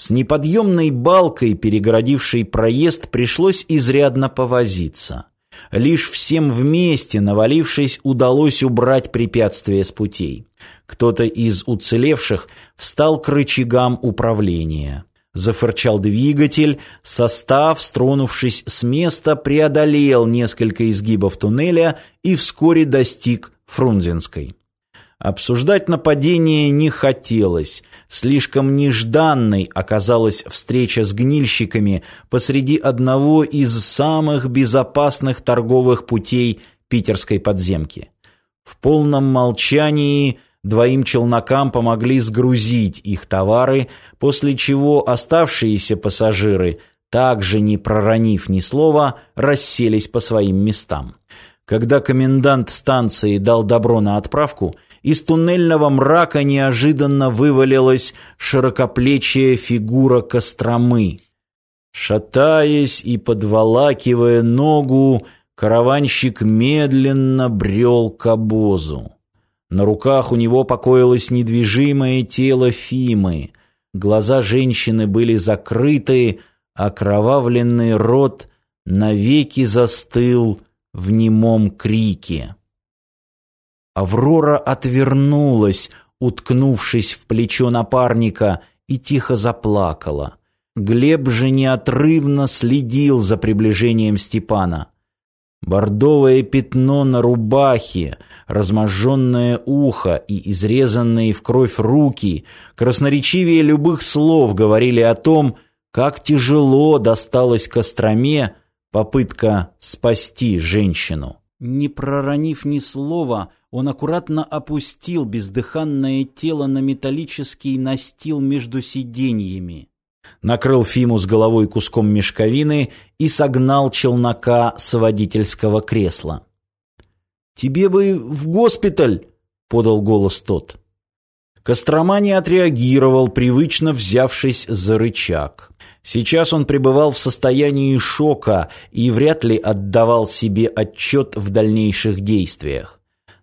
С неподъемной балкой, перегородившей проезд, пришлось изрядно повозиться. Лишь всем вместе, навалившись, удалось убрать препятствия с путей. Кто-то из уцелевших встал к рычагам управления. Зафырчал двигатель, состав, стронувшись с места, преодолел несколько изгибов туннеля и вскоре достиг Фрунзенской. Обсуждать нападение не хотелось. Слишком нежданной оказалась встреча с гнильщиками посреди одного из самых безопасных торговых путей питерской подземки. В полном молчании двоим челнокам помогли сгрузить их товары, после чего оставшиеся пассажиры, также не проронив ни слова, расселись по своим местам. Когда комендант станции дал добро на отправку – из туннельного мрака неожиданно вывалилась широкоплечья фигура Костромы. Шатаясь и подволакивая ногу, караванщик медленно брел к обозу. На руках у него покоилось недвижимое тело Фимы. Глаза женщины были закрыты, а кровавленный рот навеки застыл в немом крике. Аврора отвернулась, уткнувшись в плечо напарника, и тихо заплакала. Глеб же неотрывно следил за приближением Степана. Бордовое пятно на рубахе, разможженное ухо и изрезанные в кровь руки, красноречивее любых слов говорили о том, как тяжело досталась Костроме попытка спасти женщину. Не проронив ни слова, он аккуратно опустил бездыханное тело на металлический настил между сиденьями. Накрыл Фиму с головой куском мешковины и согнал челнока с водительского кресла. «Тебе бы в госпиталь!» — подал голос тот. Кострома не отреагировал, привычно взявшись за рычаг. Сейчас он пребывал в состоянии шока и вряд ли отдавал себе отчет в дальнейших действиях.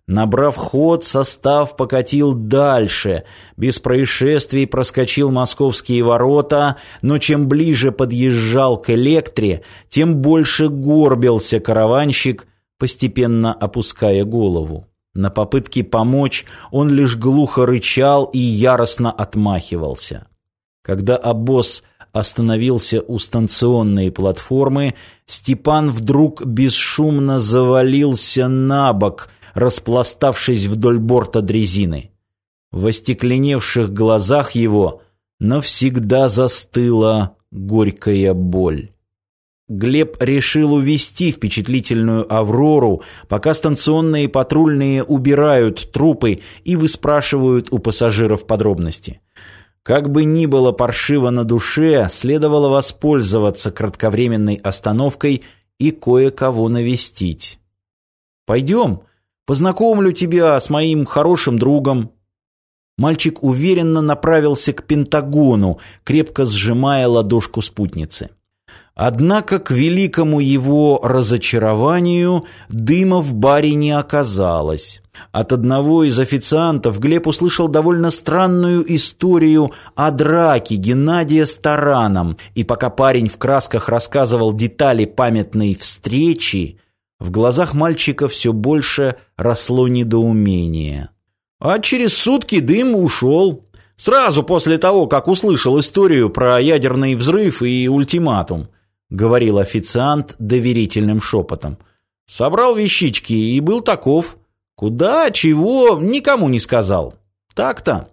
Набрав ход, состав покатил дальше. Без происшествий проскочил московские ворота, но чем ближе подъезжал к электре, тем больше горбился караванщик, постепенно опуская голову. На попытки помочь он лишь глухо рычал и яростно отмахивался. Когда обоз остановился у станционной платформы, Степан вдруг бесшумно завалился на бок – распластавшись вдоль борта дрезины. В остекленевших глазах его навсегда застыла горькая боль. Глеб решил увести впечатлительную «Аврору», пока станционные патрульные убирают трупы и выспрашивают у пассажиров подробности. Как бы ни было паршиво на душе, следовало воспользоваться кратковременной остановкой и кое-кого навестить. «Пойдем», Познакомлю тебя с моим хорошим другом». Мальчик уверенно направился к Пентагону, крепко сжимая ладошку спутницы. Однако, к великому его разочарованию, дыма в баре не оказалось. От одного из официантов Глеб услышал довольно странную историю о драке Геннадия с тараном, и пока парень в красках рассказывал детали памятной встречи, в глазах мальчика все больше росло недоумение. А через сутки дым ушел. Сразу после того, как услышал историю про ядерный взрыв и ультиматум, говорил официант доверительным шепотом. Собрал вещички и был таков. Куда, чего, никому не сказал. Так-то.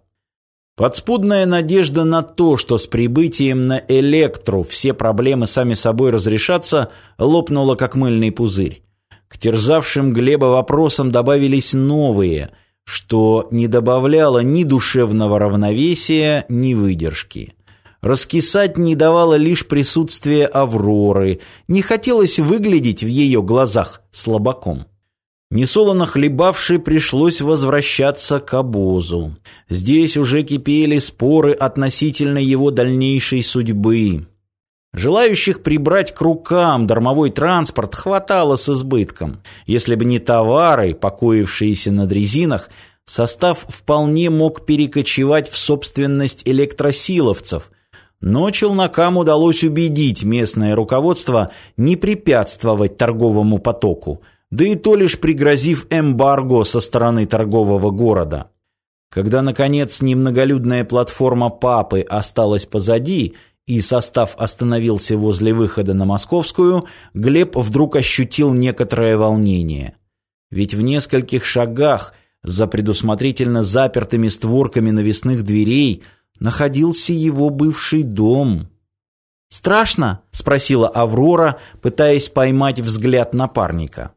Подспудная надежда на то, что с прибытием на Электру все проблемы сами собой разрешатся, лопнула как мыльный пузырь. К терзавшим Глеба вопросам добавились новые, что не добавляло ни душевного равновесия, ни выдержки. Раскисать не давало лишь присутствие Авроры, не хотелось выглядеть в ее глазах слабаком. Несолоно хлебавши, пришлось возвращаться к обозу. Здесь уже кипели споры относительно его дальнейшей судьбы. Желающих прибрать к рукам дармовой транспорт хватало с избытком. Если бы не товары, покоившиеся на дрезинах, состав вполне мог перекочевать в собственность электросиловцев. Но челнокам удалось убедить местное руководство не препятствовать торговому потоку, да и то лишь пригрозив эмбарго со стороны торгового города. Когда, наконец, немноголюдная платформа Папы осталась позади, и состав остановился возле выхода на Московскую, Глеб вдруг ощутил некоторое волнение. Ведь в нескольких шагах за предусмотрительно запертыми створками навесных дверей находился его бывший дом. «Страшно?» — спросила Аврора, пытаясь поймать взгляд напарника.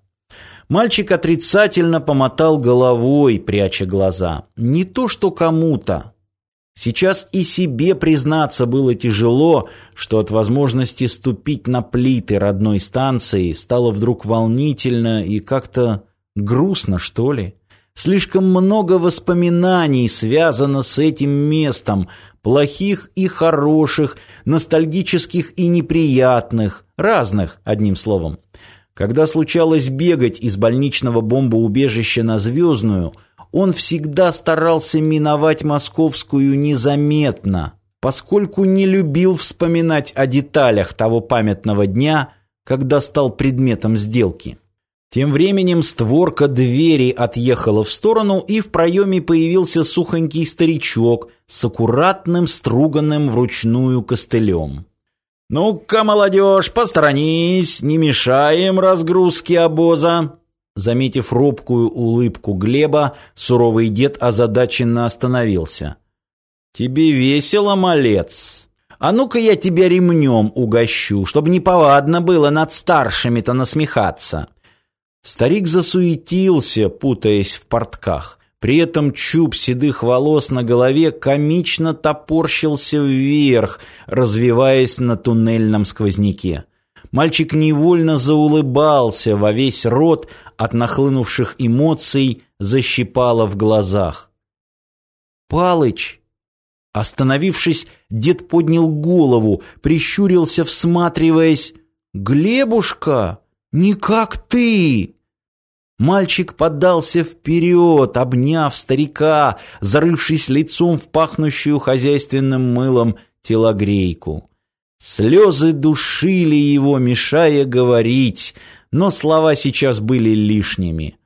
Мальчик отрицательно помотал головой, пряча глаза. Не то что кому-то. Сейчас и себе признаться было тяжело, что от возможности ступить на плиты родной станции стало вдруг волнительно и как-то грустно, что ли. Слишком много воспоминаний связано с этим местом, плохих и хороших, ностальгических и неприятных, разных, одним словом. Когда случалось бегать из больничного бомбоубежища на Звездную, он всегда старался миновать Московскую незаметно, поскольку не любил вспоминать о деталях того памятного дня, когда стал предметом сделки. Тем временем створка двери отъехала в сторону, и в проеме появился сухонький старичок с аккуратным струганным вручную костылем. «Ну-ка, молодежь, посторонись, не мешаем разгрузке обоза!» Заметив робкую улыбку Глеба, суровый дед озадаченно остановился. «Тебе весело, малец? А ну-ка я тебя ремнем угощу, чтобы неповадно было над старшими-то насмехаться!» Старик засуетился, путаясь в портках. При этом чуб седых волос на голове комично топорщился вверх, развиваясь на туннельном сквозняке. Мальчик невольно заулыбался во весь рот, от нахлынувших эмоций защипало в глазах. «Палыч!» Остановившись, дед поднял голову, прищурился, всматриваясь. «Глебушка, не как ты!» Мальчик подался вперед, обняв старика, зарывшись лицом в пахнущую хозяйственным мылом телогрейку. Слезы душили его, мешая говорить, но слова сейчас были лишними.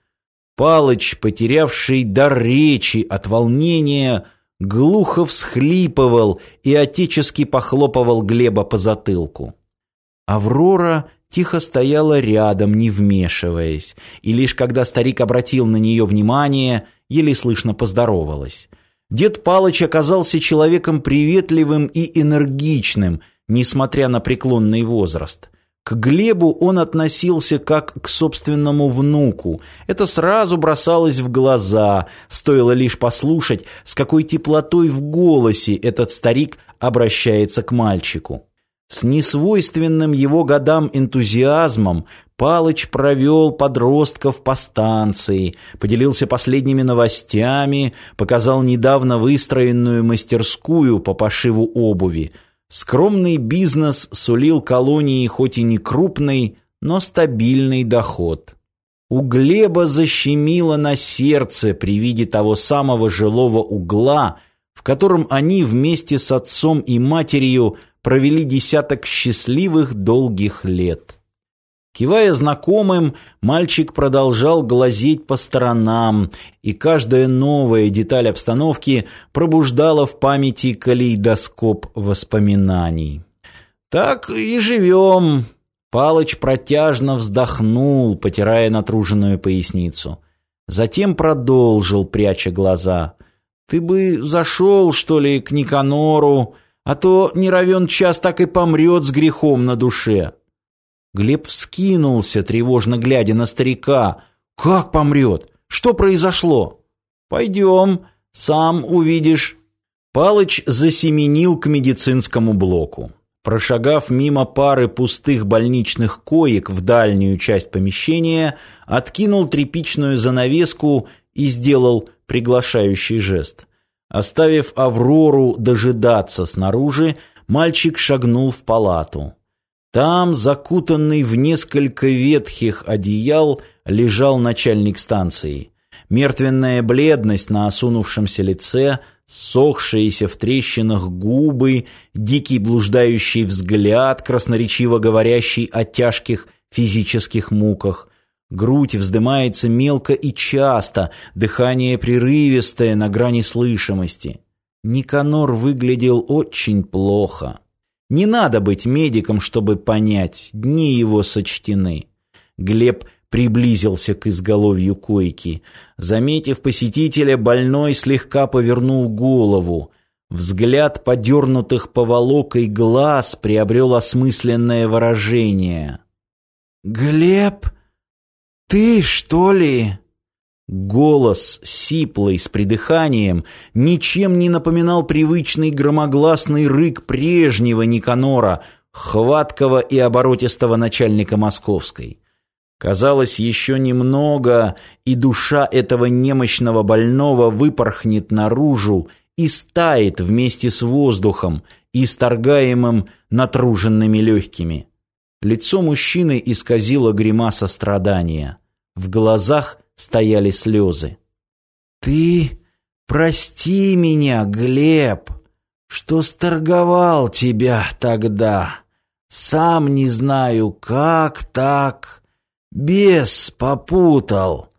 Палыч, потерявший дар речи от волнения, глухо всхлипывал и отечески похлопывал Глеба по затылку. Аврора тихо стояла рядом, не вмешиваясь, и лишь когда старик обратил на нее внимание, еле слышно поздоровалась. Дед Палыч оказался человеком приветливым и энергичным, несмотря на преклонный возраст. К Глебу он относился как к собственному внуку. Это сразу бросалось в глаза, стоило лишь послушать, с какой теплотой в голосе этот старик обращается к мальчику. С несвойственным его годам энтузиазмом Палыч провел подростков по станции, поделился последними новостями, показал недавно выстроенную мастерскую по пошиву обуви. Скромный бизнес сулил колонии хоть и не крупный, но стабильный доход. У Глеба защемило на сердце при виде того самого жилого угла, в котором они вместе с отцом и матерью – провели десяток счастливых долгих лет. Кивая знакомым, мальчик продолжал глазеть по сторонам, и каждая новая деталь обстановки пробуждала в памяти калейдоскоп воспоминаний. «Так и живем!» Палыч протяжно вздохнул, потирая натруженную поясницу. Затем продолжил, пряча глаза. «Ты бы зашел, что ли, к Никанору, а то не равен час так и помрет с грехом на душе. Глеб вскинулся, тревожно глядя на старика. «Как помрет? Что произошло?» «Пойдем, сам увидишь». Палыч засеменил к медицинскому блоку. Прошагав мимо пары пустых больничных коек в дальнюю часть помещения, откинул тряпичную занавеску и сделал приглашающий жест. Оставив Аврору дожидаться снаружи, мальчик шагнул в палату. Там, закутанный в несколько ветхих одеял, лежал начальник станции. Мертвенная бледность на осунувшемся лице сохшиеся в трещинах губы, дикий блуждающий взгляд, красноречиво говорящий о тяжких физических муках. Грудь вздымается мелко и часто, дыхание прерывистое на грани слышимости. Никанор выглядел очень плохо. Не надо быть медиком, чтобы понять, дни его сочтены. Глеб приблизился к изголовью койки. Заметив посетителя, больной слегка повернул голову. Взгляд подернутых поволокой глаз приобрел осмысленное выражение. «Глеб, ты что ли?» Голос, сиплый, с придыханием, ничем не напоминал привычный громогласный рык прежнего Никанора, хваткого и оборотистого начальника Московской. Казалось, еще немного, и душа этого немощного больного выпорхнет наружу и стает вместе с воздухом, исторгаемым натруженными легкими. Лицо мужчины исказило гримаса страдания. В глазах стояли слезы. «Ты прости меня, Глеб, что сторговал тебя тогда. Сам не знаю, как так. Бес попутал.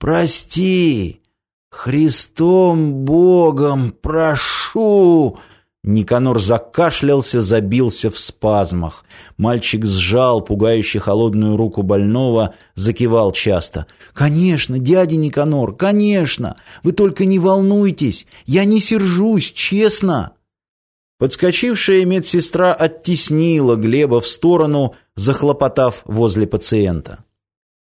Прости, Христом Богом прошу!» Никанор закашлялся, забился в спазмах. Мальчик сжал пугающе холодную руку больного, закивал часто. «Конечно, дядя Никанор, конечно! Вы только не волнуйтесь! Я не сержусь, честно!» Подскочившая медсестра оттеснила Глеба в сторону, захлопотав возле пациента.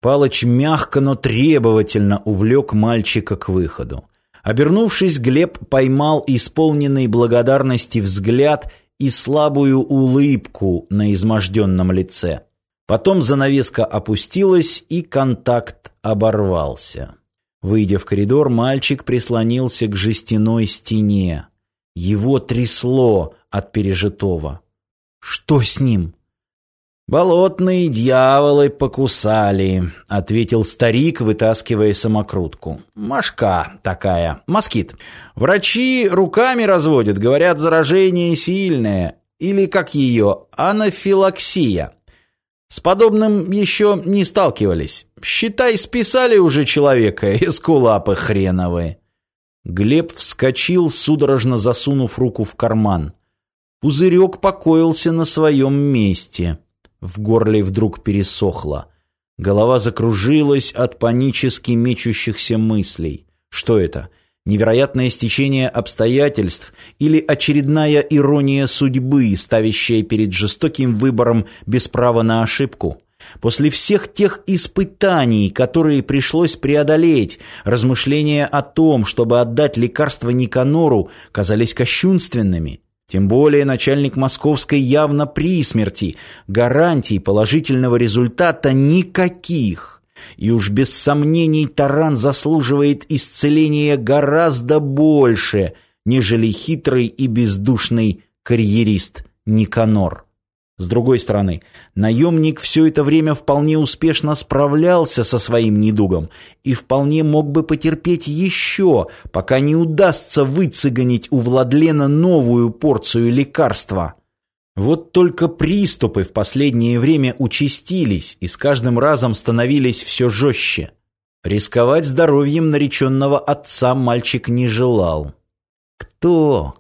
Палыч мягко, но требовательно увлек мальчика к выходу. Обернувшись, Глеб поймал исполненный благодарности взгляд и слабую улыбку на изможденном лице. Потом занавеска опустилась, и контакт оборвался. Выйдя в коридор, мальчик прислонился к жестяной стене. Его трясло от пережитого. «Что с ним?» «Болотные дьяволы покусали», — ответил старик, вытаскивая самокрутку. «Машка такая, москит. Врачи руками разводят, говорят, заражение сильное. Или, как ее, анафилаксия. С подобным еще не сталкивались. Считай, списали уже человека, эскулапы хреновые». Глеб вскочил, судорожно засунув руку в карман. Пузырек покоился на своем месте. В горле вдруг пересохло. Голова закружилась от панически мечущихся мыслей. Что это? Невероятное стечение обстоятельств или очередная ирония судьбы, ставящая перед жестоким выбором без права на ошибку? После всех тех испытаний, которые пришлось преодолеть, размышления о том, чтобы отдать лекарство Никанору, казались кощунственными. Тем более начальник Московской явно при смерти, гарантий положительного результата никаких. И уж без сомнений Таран заслуживает исцеления гораздо больше, нежели хитрый и бездушный карьерист Никанор. С другой стороны, наемник все это время вполне успешно справлялся со своим недугом и вполне мог бы потерпеть еще, пока не удастся выцыганить у Владлена новую порцию лекарства. Вот только приступы в последнее время участились и с каждым разом становились все жестче. Рисковать здоровьем нареченного отца мальчик не желал. Кто,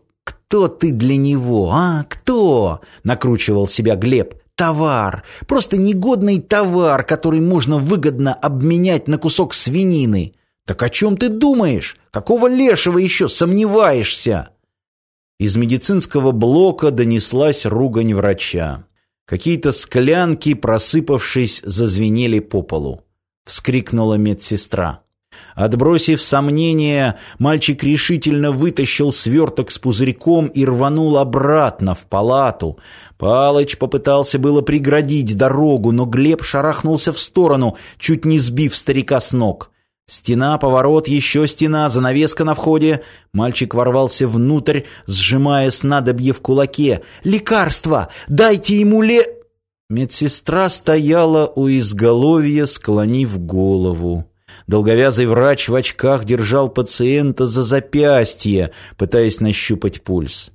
«Кто ты для него, а? Кто?» — накручивал себя Глеб. «Товар. Просто негодный товар, который можно выгодно обменять на кусок свинины. Так о чем ты думаешь? Какого лешего еще сомневаешься?» Из медицинского блока донеслась ругань врача. Какие-то склянки, просыпавшись, зазвенели по полу. Вскрикнула медсестра. Отбросив сомнения, мальчик решительно вытащил сверток с пузырьком и рванул обратно в палату. Палыч попытался было преградить дорогу, но Глеб шарахнулся в сторону, чуть не сбив старика с ног. Стена, поворот, еще стена, занавеска на входе. Мальчик ворвался внутрь, сжимая снадобье в кулаке. «Лекарство! Дайте ему ле...» Медсестра стояла у изголовья, склонив голову. Долговязый врач в очках держал пациента за запястье, пытаясь нащупать пульс.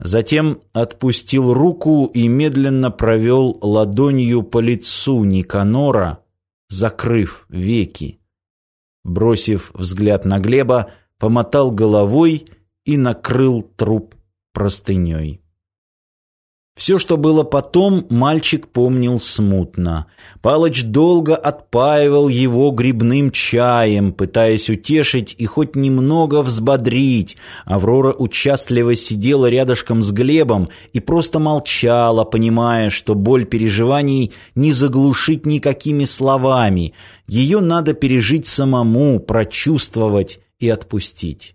Затем отпустил руку и медленно провел ладонью по лицу Никанора, закрыв веки. Бросив взгляд на Глеба, помотал головой и накрыл труп простыней. Все, что было потом, мальчик помнил смутно. Палыч долго отпаивал его грибным чаем, пытаясь утешить и хоть немного взбодрить. Аврора участливо сидела рядышком с Глебом и просто молчала, понимая, что боль переживаний не заглушить никакими словами. Ее надо пережить самому, прочувствовать и отпустить.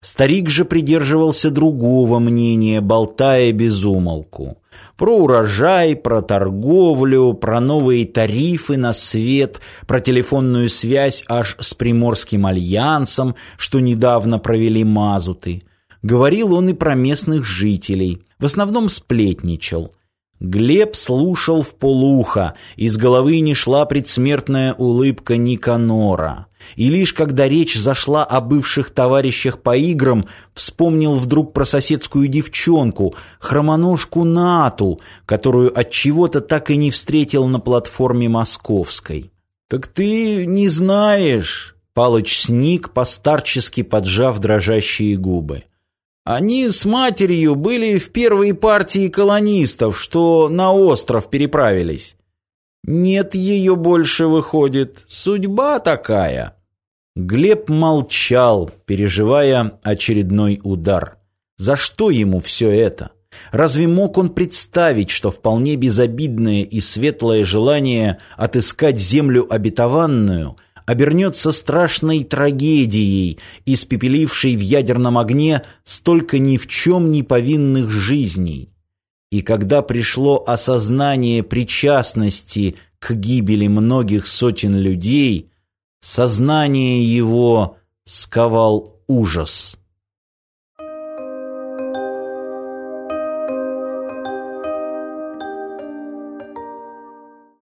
Старик же придерживался другого мнения, болтая без умолку. Про урожай, про торговлю, про новые тарифы на свет, про телефонную связь аж с Приморским альянсом, что недавно провели мазуты. Говорил он и про местных жителей, в основном сплетничал. Глеб слушал в полухо, из головы не шла предсмертная улыбка Никанора. И лишь когда речь зашла о бывших товарищах по играм, вспомнил вдруг про соседскую девчонку, хромоножку Нату, которую от чего-то так и не встретил на платформе московской. «Так ты не знаешь...» Палыч сник, постарчески поджав дрожащие губы. Они с матерью были в первой партии колонистов, что на остров переправились. Нет ее больше, выходит. Судьба такая. Глеб молчал, переживая очередной удар. За что ему все это? Разве мог он представить, что вполне безобидное и светлое желание отыскать землю обетованную – обернется страшной трагедией, испепелившей в ядерном огне столько ни в чем не повинных жизней. И когда пришло осознание причастности к гибели многих сотен людей, сознание его сковал ужас.